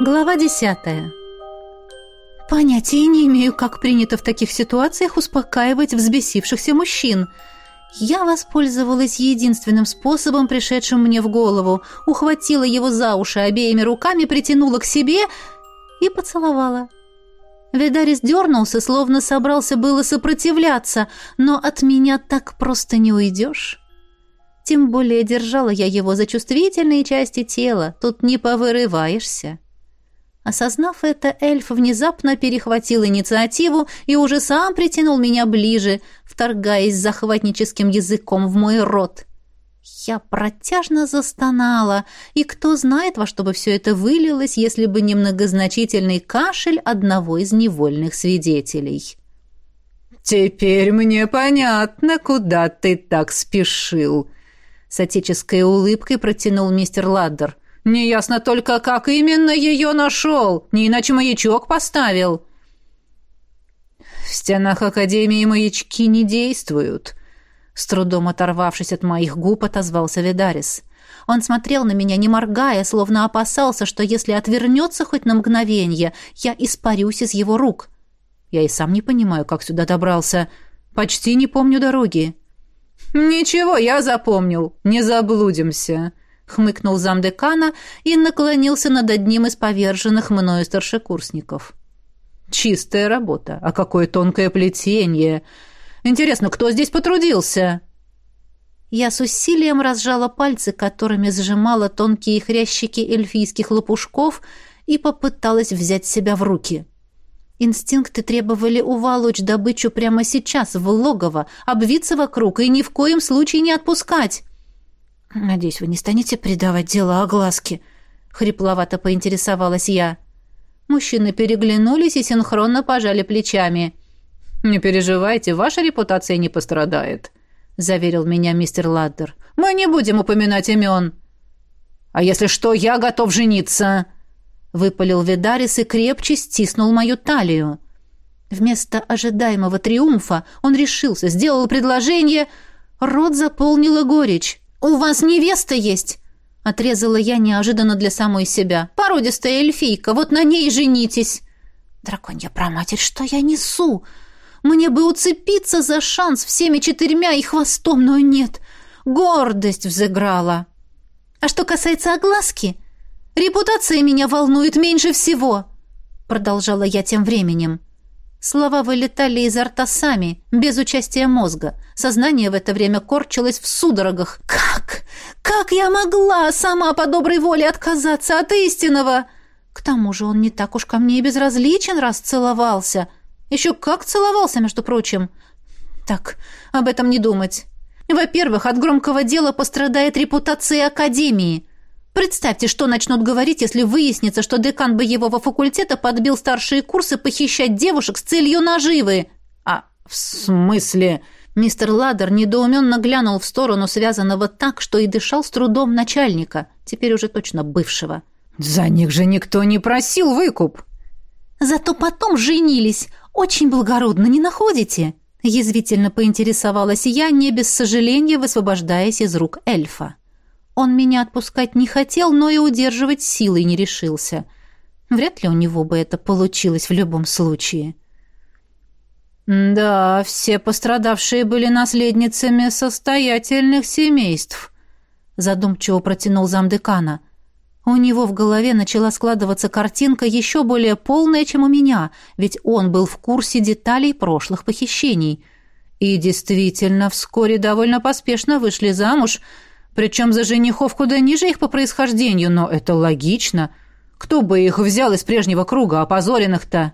Глава десятая. Понятия не имею, как принято в таких ситуациях успокаивать взбесившихся мужчин. Я воспользовалась единственным способом, пришедшим мне в голову, ухватила его за уши обеими руками, притянула к себе и поцеловала. Ведарис дернулся, словно собрался было сопротивляться, но от меня так просто не уйдешь. Тем более держала я его за чувствительные части тела, тут не повырываешься. Осознав это, эльф внезапно перехватил инициативу и уже сам притянул меня ближе, вторгаясь захватническим языком в мой рот. Я протяжно застонала, и кто знает, во что бы все это вылилось, если бы не многозначительный кашель одного из невольных свидетелей. «Теперь мне понятно, куда ты так спешил», — с отеческой улыбкой протянул мистер Ладдер — Неясно только, как именно ее нашел. Не иначе маячок поставил. В стенах Академии маячки не действуют. С трудом оторвавшись от моих губ, отозвался Ведарис. Он смотрел на меня, не моргая, словно опасался, что если отвернется хоть на мгновение, я испарюсь из его рук. Я и сам не понимаю, как сюда добрался. Почти не помню дороги. «Ничего, я запомнил. Не заблудимся», хмыкнул замдекана и наклонился над одним из поверженных мною старшекурсников. Чистая работа, а какое тонкое плетение. Интересно, кто здесь потрудился? Я с усилием разжала пальцы, которыми сжимала тонкие хрящики эльфийских лопушков и попыталась взять себя в руки. Инстинкты требовали уволочь добычу прямо сейчас в логово, обвиться вокруг и ни в коем случае не отпускать. «Надеюсь, вы не станете предавать дело огласке?» — хрипловато поинтересовалась я. Мужчины переглянулись и синхронно пожали плечами. «Не переживайте, ваша репутация не пострадает», — заверил меня мистер Ладдер. «Мы не будем упоминать имен». «А если что, я готов жениться», — выпалил Видарис и крепче стиснул мою талию. Вместо ожидаемого триумфа он решился, сделал предложение, рот заполнила горечь. «У вас невеста есть!» Отрезала я неожиданно для самой себя. «Породистая эльфийка, вот на ней женитесь!» «Драконья проматерь, что я несу? Мне бы уцепиться за шанс всеми четырьмя и хвостом, но нет. Гордость взыграла. А что касается огласки, репутация меня волнует меньше всего!» Продолжала я тем временем. Слова вылетали изо рта сами, без участия мозга. Сознание в это время корчилось в судорогах. «Как? Как я могла сама по доброй воле отказаться от истинного?» К тому же он не так уж ко мне и безразличен, раз целовался. Еще как целовался, между прочим. Так, об этом не думать. Во-первых, от громкого дела пострадает репутация Академии. Представьте, что начнут говорить, если выяснится, что декан боевого факультета подбил старшие курсы похищать девушек с целью наживы. А в смысле? Мистер Ладер недоуменно глянул в сторону связанного так, что и дышал с трудом начальника, теперь уже точно бывшего. «За них же никто не просил выкуп!» «Зато потом женились. Очень благородно, не находите?» Язвительно поинтересовалась я, не без сожаления высвобождаясь из рук эльфа. Он меня отпускать не хотел, но и удерживать силой не решился. Вряд ли у него бы это получилось в любом случае. «Да, все пострадавшие были наследницами состоятельных семейств», задумчиво протянул замдекана. У него в голове начала складываться картинка еще более полная, чем у меня, ведь он был в курсе деталей прошлых похищений. И действительно, вскоре довольно поспешно вышли замуж – причем за женихов куда ниже их по происхождению, но это логично. Кто бы их взял из прежнего круга, опозоренных-то?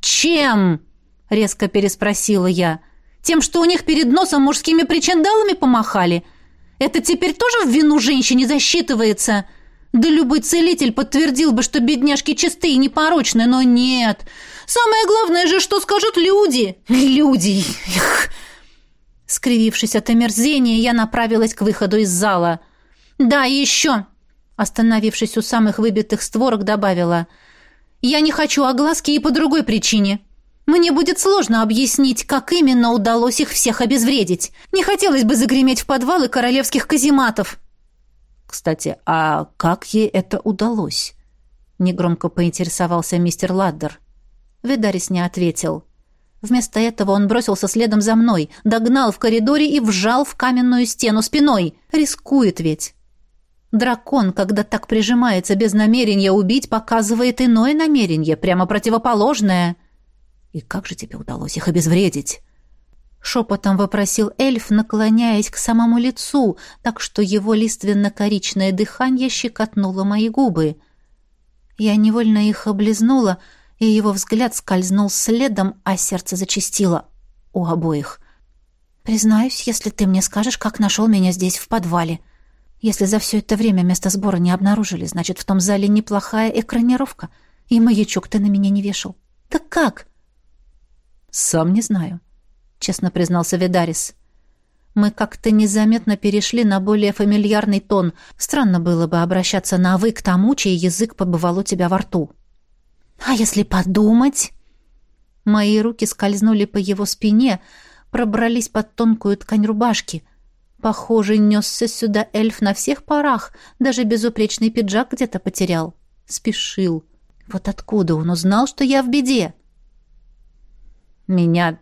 «Чем?» — резко переспросила я. «Тем, что у них перед носом мужскими причиндалами помахали? Это теперь тоже в вину женщине засчитывается?» Да любой целитель подтвердил бы, что бедняжки чистые и непорочны, но нет. Самое главное же, что скажут люди. Люди. Эх. Скривившись от омерзения, я направилась к выходу из зала. «Да, и еще!» Остановившись у самых выбитых створок, добавила. «Я не хочу огласки и по другой причине. Мне будет сложно объяснить, как именно удалось их всех обезвредить. Не хотелось бы загреметь в подвалы королевских казематов». «Кстати, а как ей это удалось?» Негромко поинтересовался мистер Ладдер. Видарис не ответил. Вместо этого он бросился следом за мной, догнал в коридоре и вжал в каменную стену спиной. Рискует ведь. Дракон, когда так прижимается без намерения убить, показывает иное намерение, прямо противоположное. И как же тебе удалось их обезвредить? Шепотом вопросил эльф, наклоняясь к самому лицу, так что его лиственно-коричное дыхание щекотнуло мои губы. Я невольно их облизнула, и его взгляд скользнул следом, а сердце зачастило у обоих. «Признаюсь, если ты мне скажешь, как нашел меня здесь, в подвале. Если за все это время место сбора не обнаружили, значит, в том зале неплохая экранировка, и маячок ты на меня не вешал. Так как?» «Сам не знаю», честно признался Видарис. Мы как-то незаметно перешли на более фамильярный тон. Странно было бы обращаться на «вы» к тому, чей язык побывал у тебя во рту. «А если подумать?» Мои руки скользнули по его спине, пробрались под тонкую ткань рубашки. Похоже, несся сюда эльф на всех парах, даже безупречный пиджак где-то потерял. Спешил. Вот откуда он узнал, что я в беде? Меня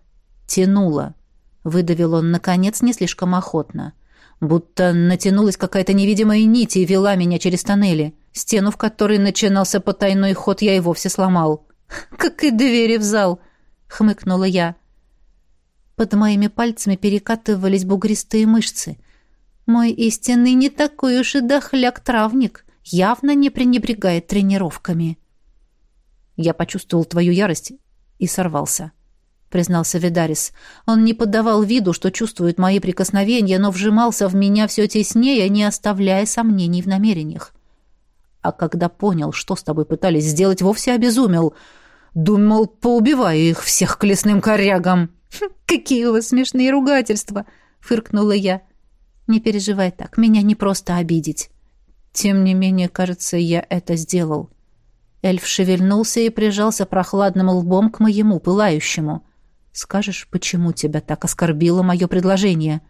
тянуло. Выдавил он, наконец, не слишком охотно. Будто натянулась какая-то невидимая нить и вела меня через тоннели. Стену, в которой начинался потайной ход, я и вовсе сломал. «Как и двери в зал!» — хмыкнула я. Под моими пальцами перекатывались бугристые мышцы. Мой истинный не такой уж и дохляк-травник, явно не пренебрегает тренировками. Я почувствовал твою ярость и сорвался. — признался Видарис. Он не поддавал виду, что чувствует мои прикосновения, но вжимался в меня все теснее, не оставляя сомнений в намерениях. А когда понял, что с тобой пытались сделать, вовсе обезумел. Думал, поубиваю их всех к лесным корягам. «Хм, «Какие у вас смешные ругательства!» — фыркнула я. «Не переживай так, меня не просто обидеть». Тем не менее, кажется, я это сделал. Эльф шевельнулся и прижался прохладным лбом к моему, пылающему. Скажешь, почему тебя так оскорбило мое предложение?»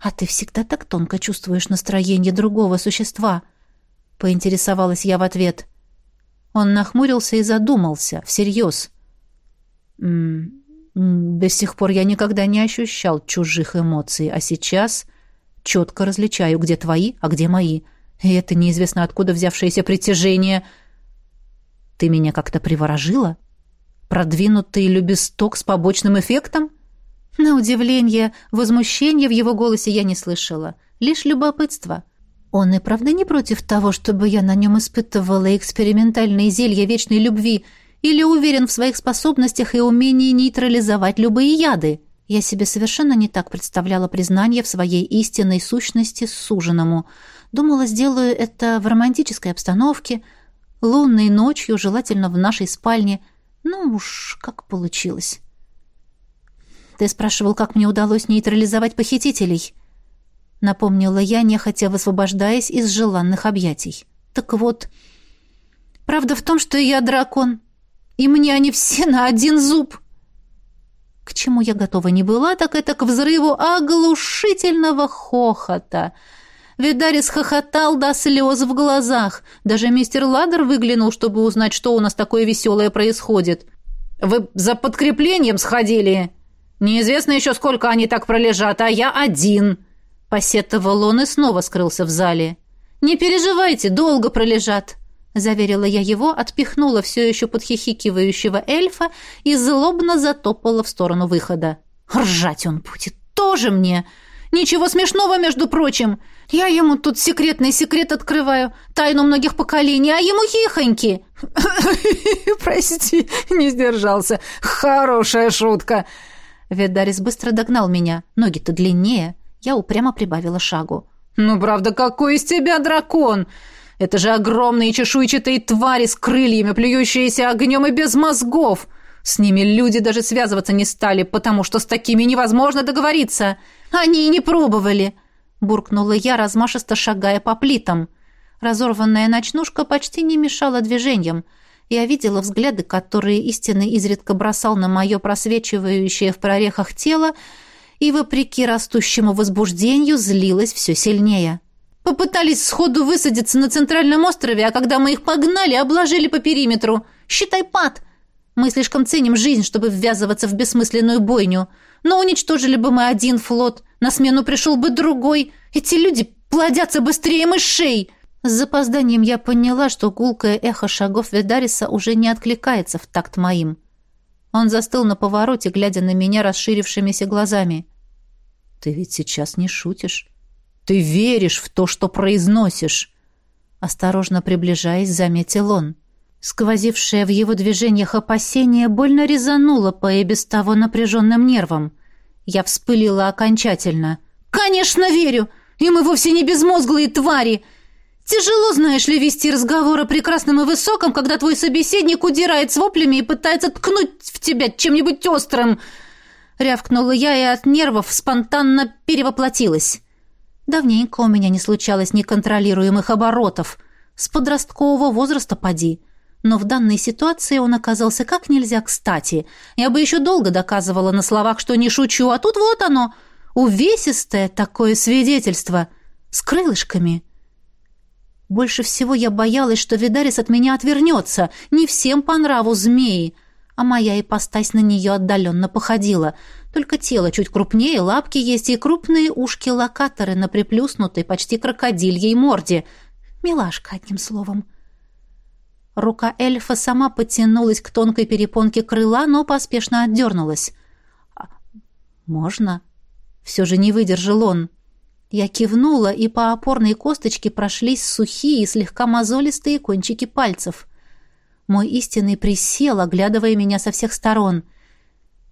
«А ты всегда так тонко чувствуешь настроение другого существа?» — поинтересовалась я в ответ. Он нахмурился и задумался, всерьез. «М -м, «До сих пор я никогда не ощущал чужих эмоций, а сейчас четко различаю, где твои, а где мои. И это неизвестно откуда взявшееся притяжение. Ты меня как-то приворожила?» Продвинутый любесток с побочным эффектом? На удивление, возмущения в его голосе я не слышала. Лишь любопытство. Он и правда не против того, чтобы я на нем испытывала экспериментальные зелья вечной любви или уверен в своих способностях и умении нейтрализовать любые яды. Я себе совершенно не так представляла признание в своей истинной сущности суженому. Думала, сделаю это в романтической обстановке, лунной ночью, желательно в нашей спальне – ну уж, как получилось. Ты спрашивал, как мне удалось нейтрализовать похитителей? Напомнила я, нехотя высвобождаясь из желанных объятий. Так вот, правда в том, что я дракон, и мне они все на один зуб. К чему я готова не была, так это к взрыву оглушительного хохота — Видарис хохотал до слез в глазах. Даже мистер Ладер выглянул, чтобы узнать, что у нас такое веселое происходит. «Вы за подкреплением сходили? Неизвестно еще, сколько они так пролежат, а я один!» Посетовал он и снова скрылся в зале. «Не переживайте, долго пролежат!» Заверила я его, отпихнула все еще подхихикивающего эльфа и злобно затопала в сторону выхода. «Ржать он будет! Тоже мне!» Ничего смешного, между прочим. Я ему тут секретный секрет открываю, тайну многих поколений, а ему хихоньки. Прости, не сдержался. Хорошая шутка. Ведарис быстро догнал меня. Ноги-то длиннее. Я упрямо прибавила шагу. Ну, правда, какой из тебя дракон? Это же огромные чешуйчатые твари с крыльями, плюющиеся огнем и без мозгов. С ними люди даже связываться не стали, потому что с такими невозможно договориться. Они и не пробовали, буркнула я, размашисто шагая по плитам. Разорванная ночнушка почти не мешала движениям. Я видела взгляды, которые истинно изредка бросал на мое просвечивающее в прорехах тело, и, вопреки растущему возбуждению, злилась все сильнее. Попытались сходу высадиться на центральном острове, а когда мы их погнали, обложили по периметру. Считай пад. Мы слишком ценим жизнь, чтобы ввязываться в бессмысленную бойню. Но уничтожили бы мы один флот, на смену пришел бы другой. Эти люди плодятся быстрее мышей. С запозданием я поняла, что гулкое эхо шагов Ведариса уже не откликается в такт моим. Он застыл на повороте, глядя на меня расширившимися глазами. «Ты ведь сейчас не шутишь. Ты веришь в то, что произносишь!» Осторожно приближаясь, заметил он. Сквозившее в его движениях опасение больно резануло по и без того напряженным нервам. Я вспылила окончательно. «Конечно верю! И мы вовсе не безмозглые твари! Тяжело, знаешь ли, вести разговор о прекрасном и высоком, когда твой собеседник удирает с воплями и пытается ткнуть в тебя чем-нибудь острым!» Рявкнула я и от нервов спонтанно перевоплотилась. Давненько у меня не случалось неконтролируемых оборотов. С подросткового возраста поди — но в данной ситуации он оказался как нельзя кстати. Я бы еще долго доказывала на словах, что не шучу, а тут вот оно, увесистое такое свидетельство, с крылышками. Больше всего я боялась, что Видарис от меня отвернется, не всем по нраву змеи, а моя ипостась на нее отдаленно походила. Только тело чуть крупнее, лапки есть и крупные ушки-локаторы на приплюснутой, почти крокодильей морде. Милашка, одним словом. — Рука эльфа сама потянулась к тонкой перепонке крыла, но поспешно отдернулась. «А, «Можно?» Все же не выдержал он. Я кивнула, и по опорной косточке прошлись сухие, слегка мозолистые кончики пальцев. Мой истинный присел, оглядывая меня со всех сторон.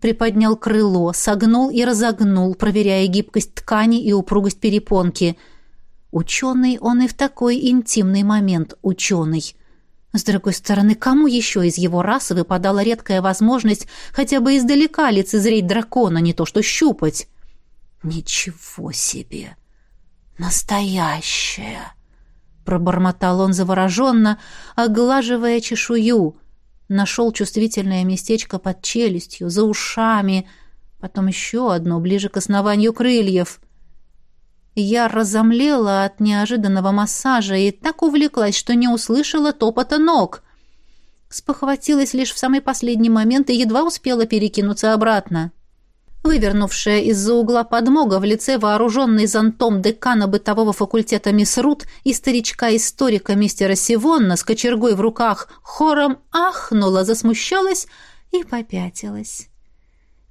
Приподнял крыло, согнул и разогнул, проверяя гибкость ткани и упругость перепонки. Ученый он и в такой интимный момент ученый. С другой стороны, кому еще из его расы выпадала редкая возможность хотя бы издалека лицезреть дракона, не то что щупать? «Ничего себе! Настоящая!» Пробормотал он завороженно, оглаживая чешую. Нашел чувствительное местечко под челюстью, за ушами, потом еще одно ближе к основанию крыльев — я разомлела от неожиданного массажа и так увлеклась, что не услышала топота ног. Спохватилась лишь в самый последний момент и едва успела перекинуться обратно. Вывернувшая из-за угла подмога в лице вооруженной зонтом декана бытового факультета мисс Рут и старичка-историка мистера Сивонна с кочергой в руках хором ахнула, засмущалась и попятилась.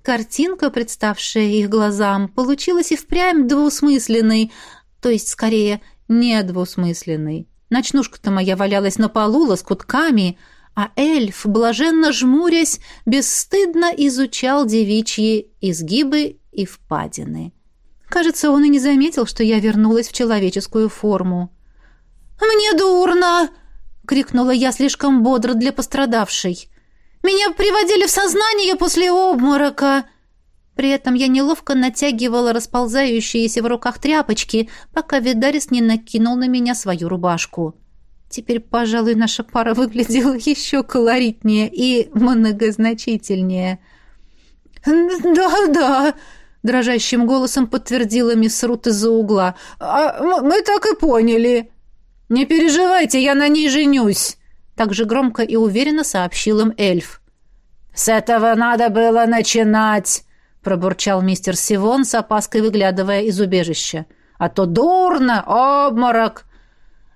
Картинка, представшая их глазам, получилась и впрямь двусмысленной, то есть, скорее, не двусмысленной. Ночнушка-то моя валялась на полу лоскутками, а эльф, блаженно жмурясь, бесстыдно изучал девичьи изгибы и впадины. Кажется, он и не заметил, что я вернулась в человеческую форму. «Мне дурно!» — крикнула я слишком бодро для пострадавшей. Меня приводили в сознание после обморока!» При этом я неловко натягивала расползающиеся в руках тряпочки, пока Видарис не накинул на меня свою рубашку. Теперь, пожалуй, наша пара выглядела еще колоритнее и многозначительнее. «Да-да», — дрожащим голосом подтвердила мисс Рут из-за угла. «А мы так и поняли». «Не переживайте, я на ней женюсь», так же громко и уверенно сообщил им эльф. «С этого надо было начинать!» — пробурчал мистер Сивон, с опаской выглядывая из убежища. «А то дурно! Обморок!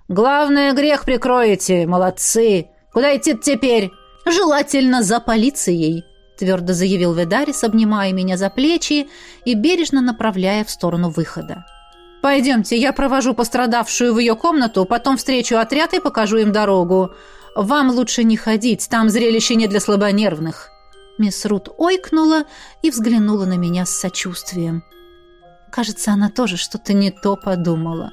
Главное, грех прикроете! Молодцы! Куда идти теперь?» «Желательно за полицией!» — твердо заявил Ведарис, обнимая меня за плечи и бережно направляя в сторону выхода. «Пойдемте, я провожу пострадавшую в ее комнату, потом встречу отряд и покажу им дорогу. Вам лучше не ходить, там зрелище не для слабонервных». Мисс Рут ойкнула и взглянула на меня с сочувствием. Кажется, она тоже что-то не то подумала.